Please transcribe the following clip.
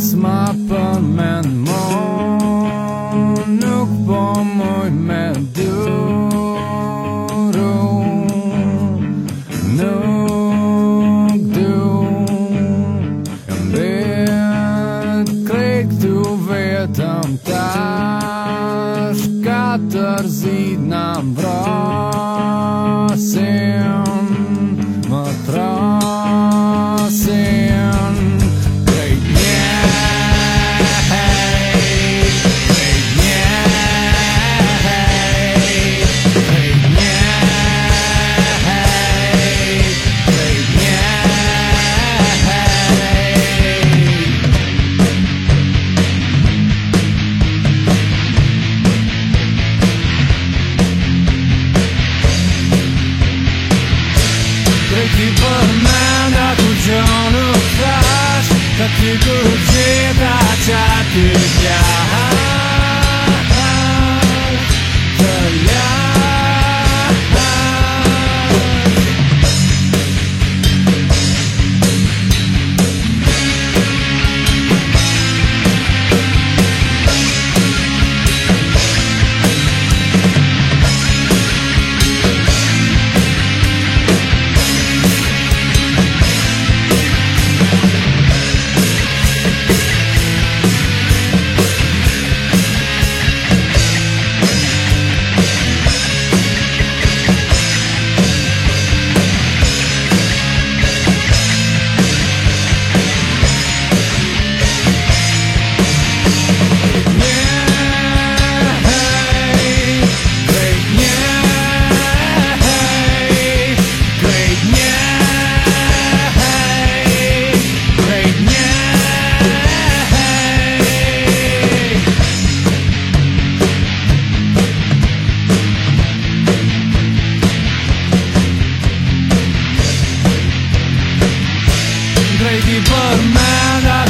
Als mappen met mon, ook bom mooi met duro. Nuk du, jam bet, klik tu vetëm tash, katër zid në vrasim. 더 뜨고 제다 잡으랴 Ready for man, I